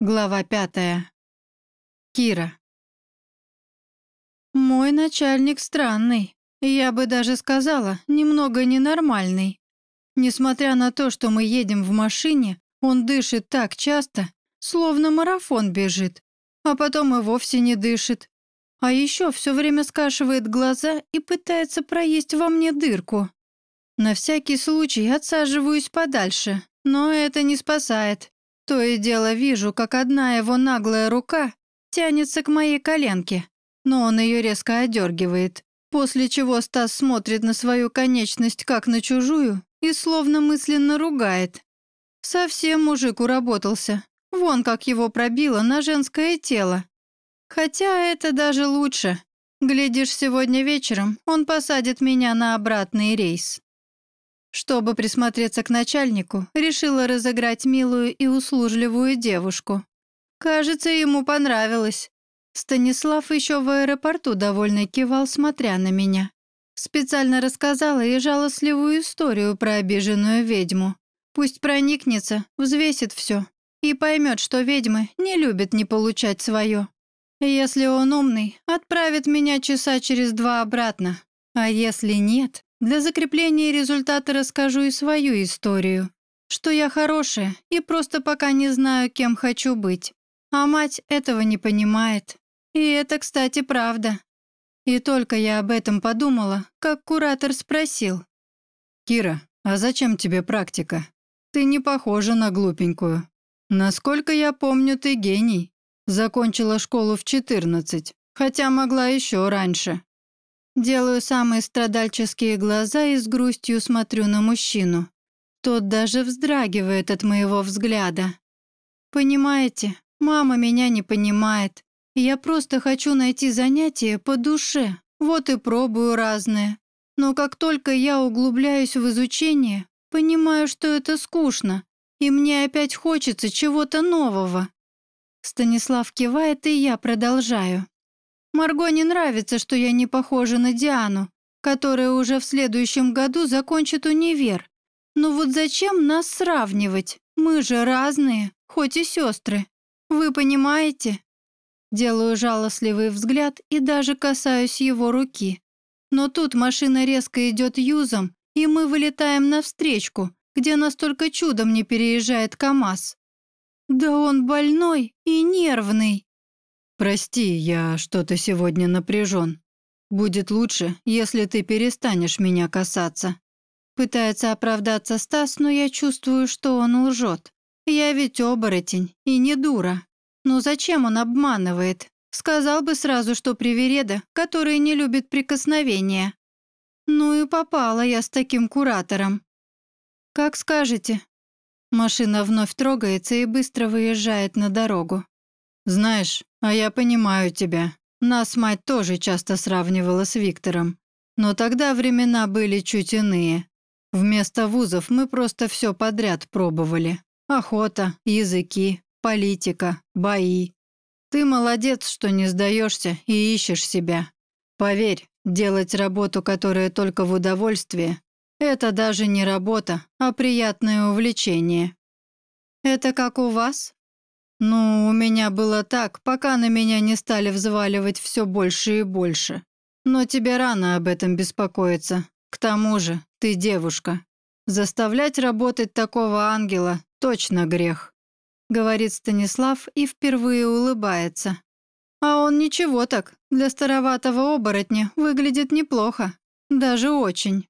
Глава пятая. Кира. Мой начальник странный. Я бы даже сказала, немного ненормальный. Несмотря на то, что мы едем в машине, он дышит так часто, словно марафон бежит, а потом и вовсе не дышит. А еще все время скашивает глаза и пытается проесть во мне дырку. На всякий случай отсаживаюсь подальше, но это не спасает. То и дело вижу, как одна его наглая рука тянется к моей коленке, но он ее резко одергивает, после чего Стас смотрит на свою конечность как на чужую и словно мысленно ругает. Совсем мужик уработался, вон как его пробило на женское тело. Хотя это даже лучше. Глядишь, сегодня вечером он посадит меня на обратный рейс. Чтобы присмотреться к начальнику, решила разыграть милую и услужливую девушку. Кажется, ему понравилось. Станислав еще в аэропорту довольно кивал, смотря на меня. Специально рассказала и жалостливую историю про обиженную ведьму. Пусть проникнется, взвесит все и поймет, что ведьмы не любят не получать свое. Если он умный, отправит меня часа через два обратно. А если нет, для закрепления результата расскажу и свою историю, что я хорошая и просто пока не знаю, кем хочу быть. А мать этого не понимает. И это, кстати, правда. И только я об этом подумала, как куратор спросил. «Кира, а зачем тебе практика? Ты не похожа на глупенькую. Насколько я помню, ты гений. Закончила школу в 14, хотя могла еще раньше. Делаю самые страдальческие глаза и с грустью смотрю на мужчину. Тот даже вздрагивает от моего взгляда. Понимаете, мама меня не понимает. Я просто хочу найти занятие по душе, вот и пробую разное. Но как только я углубляюсь в изучение, понимаю, что это скучно, и мне опять хочется чего-то нового. Станислав кивает, и я продолжаю. Марго не нравится, что я не похожа на Диану, которая уже в следующем году закончит универ. Но вот зачем нас сравнивать? Мы же разные, хоть и сестры. Вы понимаете? Делаю жалостливый взгляд и даже касаюсь его руки. Но тут машина резко идет юзом, и мы вылетаем навстречку, где настолько чудом не переезжает КамАЗ. Да он больной и нервный. «Прости, я что-то сегодня напряжен. Будет лучше, если ты перестанешь меня касаться». Пытается оправдаться Стас, но я чувствую, что он лжет. Я ведь оборотень и не дура. Но зачем он обманывает? Сказал бы сразу, что привереда, который не любит прикосновения. Ну и попала я с таким куратором. Как скажете. Машина вновь трогается и быстро выезжает на дорогу. «Знаешь, а я понимаю тебя. Нас мать тоже часто сравнивала с Виктором. Но тогда времена были чуть иные. Вместо вузов мы просто все подряд пробовали. Охота, языки, политика, бои. Ты молодец, что не сдаешься и ищешь себя. Поверь, делать работу, которая только в удовольствие, это даже не работа, а приятное увлечение. Это как у вас? «Ну, у меня было так, пока на меня не стали взваливать все больше и больше. Но тебе рано об этом беспокоиться. К тому же, ты девушка. Заставлять работать такого ангела – точно грех», – говорит Станислав и впервые улыбается. А он ничего так, для староватого оборотня выглядит неплохо. Даже очень.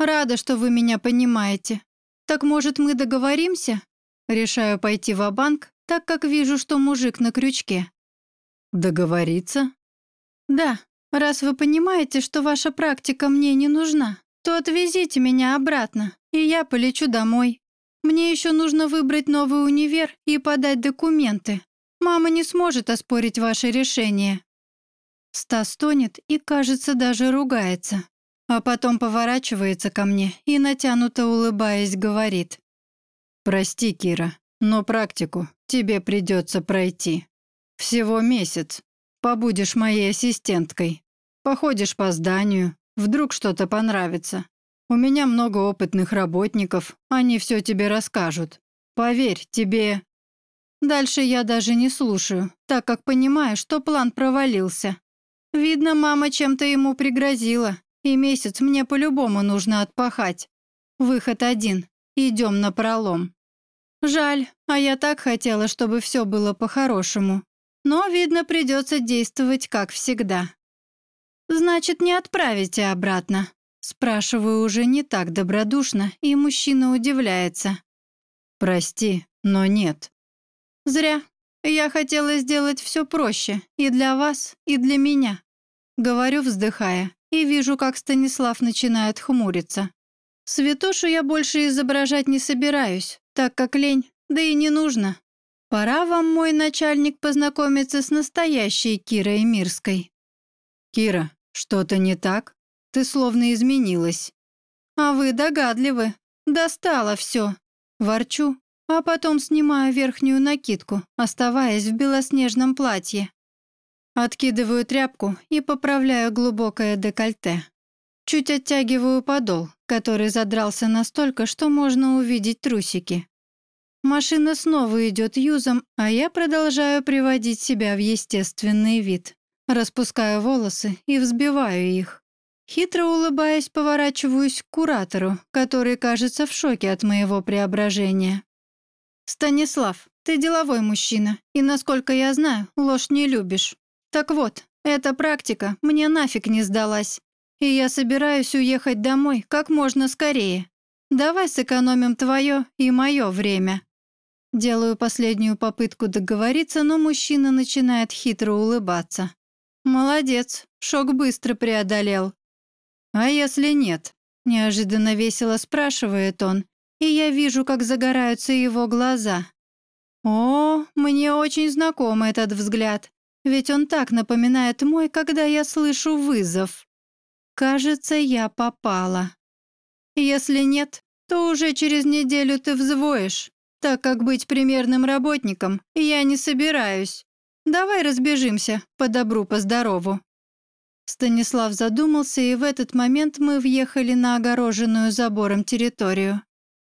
Рада, что вы меня понимаете. Так может мы договоримся? Решаю пойти в банк так как вижу, что мужик на крючке. Договориться? Да, раз вы понимаете, что ваша практика мне не нужна, то отвезите меня обратно, и я полечу домой. Мне еще нужно выбрать новый универ и подать документы. Мама не сможет оспорить ваше решение. Стас тонет и, кажется, даже ругается. А потом поворачивается ко мне и, натянуто улыбаясь, говорит. «Прости, Кира, но практику тебе придется пройти. Всего месяц. Побудешь моей ассистенткой. Походишь по зданию. Вдруг что-то понравится. У меня много опытных работников. Они все тебе расскажут. Поверь, тебе...» Дальше я даже не слушаю, так как понимаю, что план провалился. Видно, мама чем-то ему пригрозила, и месяц мне по-любому нужно отпахать. Выход один. Идем на пролом. Жаль, а я так хотела, чтобы все было по-хорошему. Но, видно, придется действовать как всегда. «Значит, не отправите обратно?» Спрашиваю уже не так добродушно, и мужчина удивляется. «Прости, но нет». «Зря. Я хотела сделать все проще и для вас, и для меня». Говорю, вздыхая, и вижу, как Станислав начинает хмуриться. Святошу я больше изображать не собираюсь, так как лень, да и не нужно. Пора вам, мой начальник, познакомиться с настоящей Кирой Мирской. Кира, что-то не так? Ты словно изменилась. А вы догадливы. Достало все. Ворчу, а потом снимаю верхнюю накидку, оставаясь в белоснежном платье. Откидываю тряпку и поправляю глубокое декольте. Чуть оттягиваю подол, который задрался настолько, что можно увидеть трусики. Машина снова идет юзом, а я продолжаю приводить себя в естественный вид. Распускаю волосы и взбиваю их. Хитро улыбаясь, поворачиваюсь к куратору, который кажется в шоке от моего преображения. «Станислав, ты деловой мужчина, и, насколько я знаю, ложь не любишь. Так вот, эта практика мне нафиг не сдалась, и я собираюсь уехать домой как можно скорее. Давай сэкономим твое и мое время». Делаю последнюю попытку договориться, но мужчина начинает хитро улыбаться. «Молодец, шок быстро преодолел». «А если нет?» – неожиданно весело спрашивает он, и я вижу, как загораются его глаза. О, мне очень знаком этот взгляд, ведь он так напоминает мой, когда я слышу вызов. Кажется, я попала. Если нет, то уже через неделю ты взвоишь, так как быть примерным работником я не собираюсь. Давай разбежимся, по добру, по здорову». Станислав задумался, и в этот момент мы въехали на огороженную забором территорию.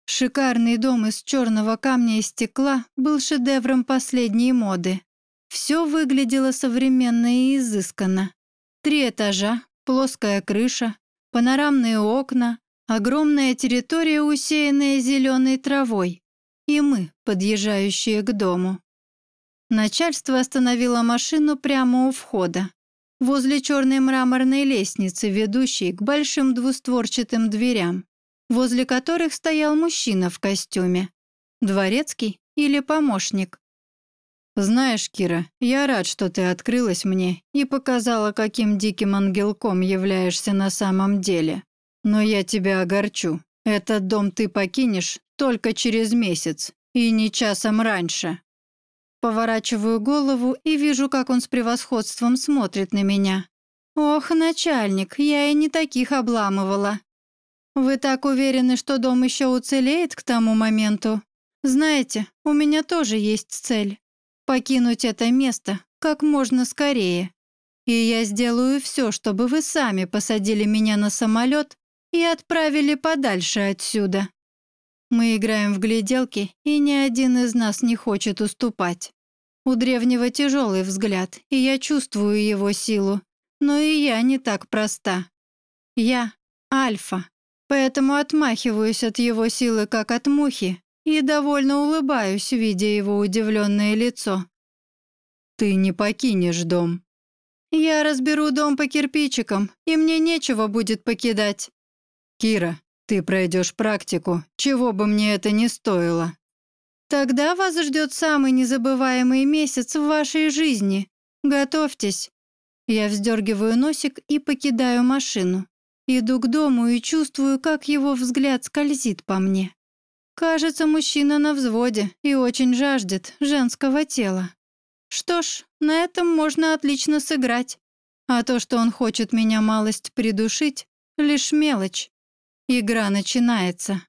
Шикарный дом из черного камня и стекла был шедевром последней моды. Все выглядело современно и изысканно. Три этажа, плоская крыша, панорамные окна, огромная территория, усеянная зеленой травой, и мы, подъезжающие к дому. Начальство остановило машину прямо у входа, возле черной мраморной лестницы, ведущей к большим двустворчатым дверям, возле которых стоял мужчина в костюме. Дворецкий или помощник. «Знаешь, Кира, я рад, что ты открылась мне и показала, каким диким ангелком являешься на самом деле. Но я тебя огорчу. Этот дом ты покинешь только через месяц, и не часом раньше». Поворачиваю голову и вижу, как он с превосходством смотрит на меня. «Ох, начальник, я и не таких обламывала. Вы так уверены, что дом еще уцелеет к тому моменту? Знаете, у меня тоже есть цель покинуть это место как можно скорее. И я сделаю все, чтобы вы сами посадили меня на самолет и отправили подальше отсюда. Мы играем в гляделки, и ни один из нас не хочет уступать. У древнего тяжелый взгляд, и я чувствую его силу. Но и я не так проста. Я — альфа, поэтому отмахиваюсь от его силы, как от мухи, и довольно улыбаюсь, видя его удивленное лицо. «Ты не покинешь дом». «Я разберу дом по кирпичикам, и мне нечего будет покидать». «Кира, ты пройдешь практику, чего бы мне это ни стоило». «Тогда вас ждет самый незабываемый месяц в вашей жизни. Готовьтесь». Я вздергиваю носик и покидаю машину. Иду к дому и чувствую, как его взгляд скользит по мне. Кажется, мужчина на взводе и очень жаждет женского тела. Что ж, на этом можно отлично сыграть. А то, что он хочет меня малость придушить, лишь мелочь. Игра начинается.